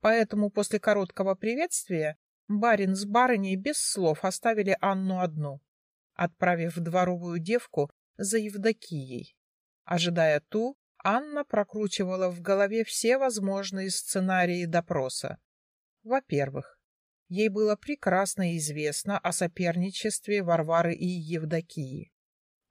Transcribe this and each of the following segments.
Поэтому после короткого приветствия барин с барыней без слов оставили Анну одну, отправив дворовую девку за Евдокией. Ожидая ту, Анна прокручивала в голове все возможные сценарии допроса. Во-первых, ей было прекрасно известно о соперничестве Варвары и Евдокии.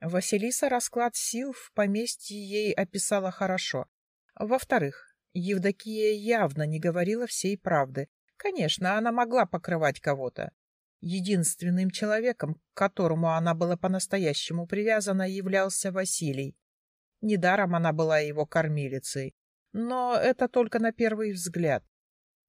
Василиса расклад сил в поместье ей описала хорошо. Во-вторых, Евдокия явно не говорила всей правды. Конечно, она могла покрывать кого-то. Единственным человеком, к которому она была по-настоящему привязана, являлся Василий. Недаром она была его кормилицей. Но это только на первый взгляд.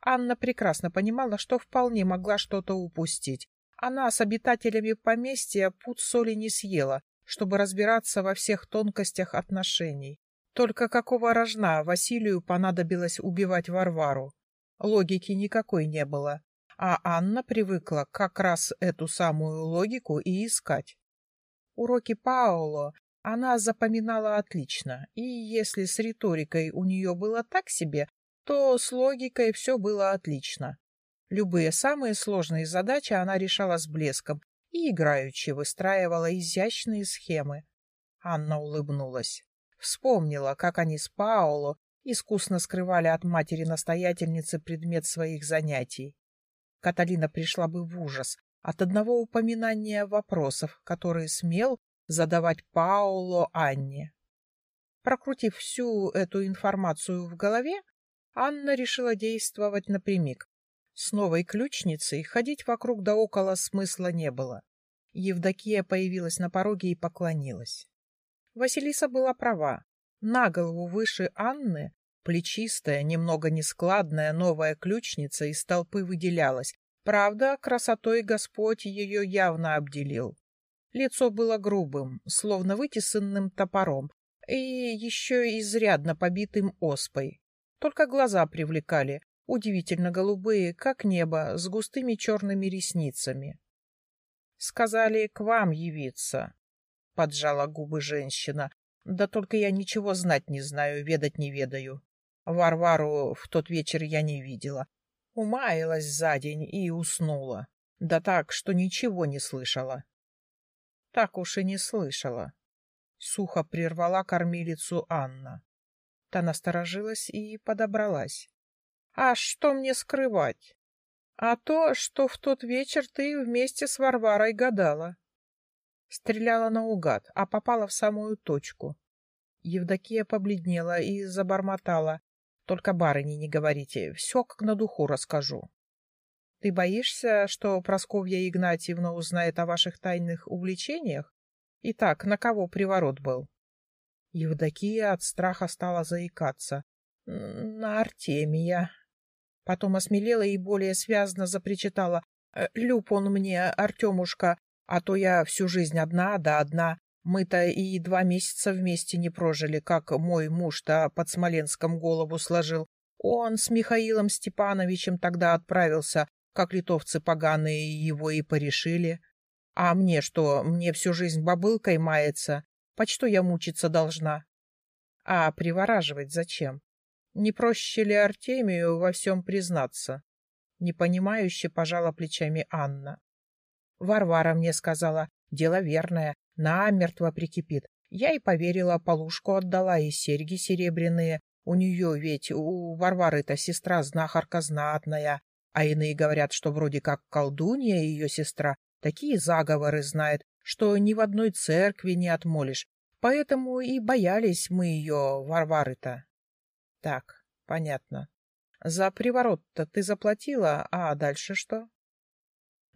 Анна прекрасно понимала, что вполне могла что-то упустить. Она с обитателями поместья пуд соли не съела, чтобы разбираться во всех тонкостях отношений. Только какого рожна Василию понадобилось убивать Варвару? Логики никакой не было, а Анна привыкла как раз эту самую логику и искать. Уроки Паоло она запоминала отлично, и если с риторикой у нее было так себе, то с логикой все было отлично. Любые самые сложные задачи она решала с блеском и играючи выстраивала изящные схемы. Анна улыбнулась. Вспомнила, как они с Паоло искусно скрывали от матери-настоятельницы предмет своих занятий. Каталина пришла бы в ужас от одного упоминания вопросов, которые смел задавать Пауло Анне. Прокрутив всю эту информацию в голове, Анна решила действовать напрямик. С новой ключницей ходить вокруг да около смысла не было. Евдокия появилась на пороге и поклонилась. Василиса была права. На голову выше Анны плечистая, немного нескладная новая ключница из толпы выделялась. Правда, красотой Господь ее явно обделил. Лицо было грубым, словно вытесанным топором, и еще изрядно побитым оспой. Только глаза привлекали, удивительно голубые, как небо, с густыми черными ресницами. — Сказали к вам явиться, — поджала губы женщина. — Да только я ничего знать не знаю, ведать не ведаю. Варвару в тот вечер я не видела. Умаялась за день и уснула. Да так, что ничего не слышала. Так уж и не слышала. Сухо прервала кормилицу Анна. Та насторожилась и подобралась. — А что мне скрывать? А то, что в тот вечер ты вместе с Варварой гадала. Стреляла наугад, а попала в самую точку. Евдокия побледнела и забормотала. — Только барыне не говорите, все как на духу расскажу. Ты боишься, что Просковья Игнатьевна узнает о ваших тайных увлечениях? Итак, на кого приворот был? Евдокия от страха стала заикаться. На Артемия. Потом осмелела и более связно запричитала. «Э, Люб он мне, Артемушка, а то я всю жизнь одна да одна. Мы-то и два месяца вместе не прожили, как мой муж-то под Смоленском голову сложил. Он с Михаилом Степановичем тогда отправился как литовцы поганые его и порешили. А мне что, мне всю жизнь бабылкой мается? Почто я мучиться должна? А привораживать зачем? Не проще ли Артемию во всем признаться? Непонимающе пожала плечами Анна. Варвара мне сказала, дело верное, намертво прикипит. Я и поверила, полушку отдала и серьги серебряные. У нее ведь, у Варвары-то сестра знахарка знатная, а иные говорят, что вроде как колдунья ее сестра такие заговоры знает, что ни в одной церкви не отмолишь. Поэтому и боялись мы ее, Варвары-то. Так, понятно. За приворот-то ты заплатила, а дальше что?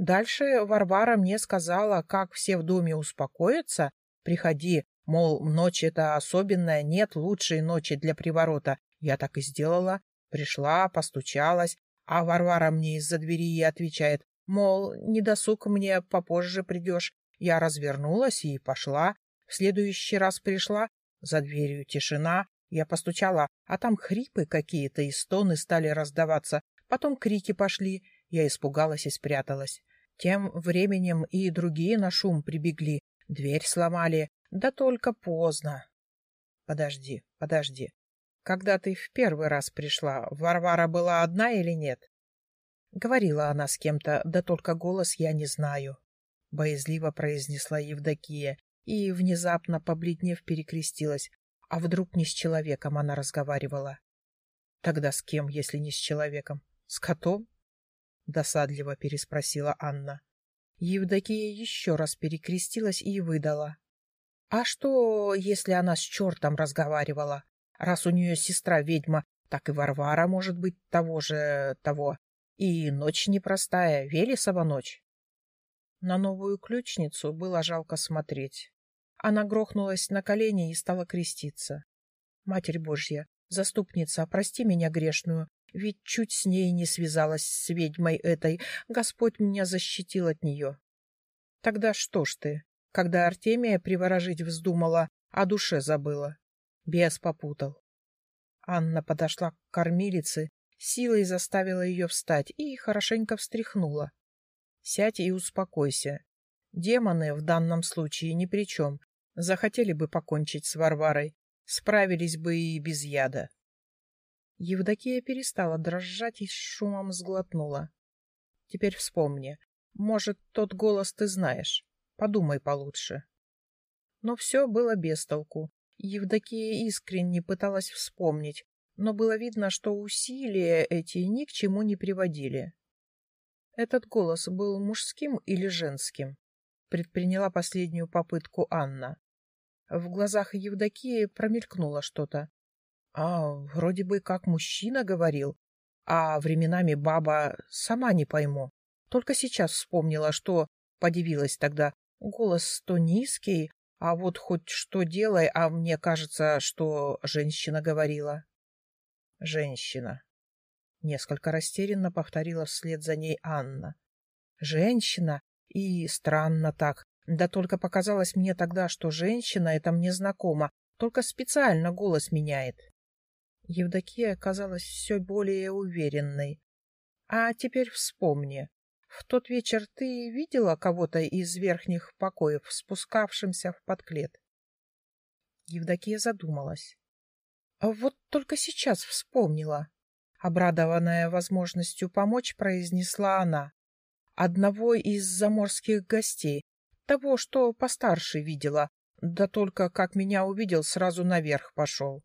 Дальше Варвара мне сказала, как все в доме успокоятся. Приходи, мол, ночь это особенная, нет лучшей ночи для приворота. Я так и сделала. Пришла, постучалась, а Варвара мне из-за двери и отвечает, мол, не досуг мне, попозже придешь. Я развернулась и пошла. В следующий раз пришла, за дверью тишина. Я постучала, а там хрипы какие-то и стоны стали раздаваться. Потом крики пошли. Я испугалась и спряталась. Тем временем и другие на шум прибегли. Дверь сломали. Да только поздно. Подожди, подожди. когда ты в первый раз пришла, Варвара была одна или нет? Говорила она с кем-то, да только голос я не знаю. Боязливо произнесла Евдокия и, внезапно побледнев, перекрестилась. А вдруг не с человеком она разговаривала? Тогда с кем, если не с человеком? С котом? Досадливо переспросила Анна. Евдокия еще раз перекрестилась и выдала. А что, если она с чертом разговаривала? Раз у нее сестра ведьма, так и Варвара может быть того же... того. И ночь непростая, Велесова ночь. На новую ключницу было жалко смотреть. Она грохнулась на колени и стала креститься. Матерь Божья, заступница, прости меня грешную, ведь чуть с ней не связалась с ведьмой этой, Господь меня защитил от нее. Тогда что ж ты, когда Артемия приворожить вздумала, о душе забыла? Бес попутал. Анна подошла к кормилице, силой заставила ее встать и хорошенько встряхнула. Сядь и успокойся. Демоны в данном случае ни при чем. Захотели бы покончить с Варварой, справились бы и без яда. Евдокия перестала дрожать и с шумом сглотнула. Теперь вспомни. Может, тот голос ты знаешь. Подумай получше. Но все было без толку. Евдокия искренне пыталась вспомнить, но было видно, что усилия эти ни к чему не приводили. Этот голос был мужским или женским? Предприняла последнюю попытку Анна. В глазах Евдокии промелькнуло что-то. А, вроде бы как мужчина говорил, а временами баба сама не пойму. Только сейчас вспомнила, что подивилась тогда. Голос то низкий, а вот хоть что делай, а мне кажется, что женщина говорила. Женщина. Несколько растерянно повторила вслед за ней Анна. Женщина? И странно так. Да только показалось мне тогда, что женщина — это мне знакомо, только специально голос меняет. Евдокия казалась все более уверенной. А теперь вспомни. В тот вечер ты видела кого-то из верхних покоев, спускавшимся в подклет? Евдокия задумалась. А вот только сейчас вспомнила. Обрадованная возможностью помочь, произнесла она. Одного из заморских гостей, того, что постарше видела, да только как меня увидел, сразу наверх пошел.